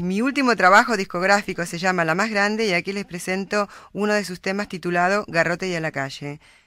Mi último trabajo discográfico se llama La Más Grande y aquí les presento uno de sus temas titulado Garrote y a la calle.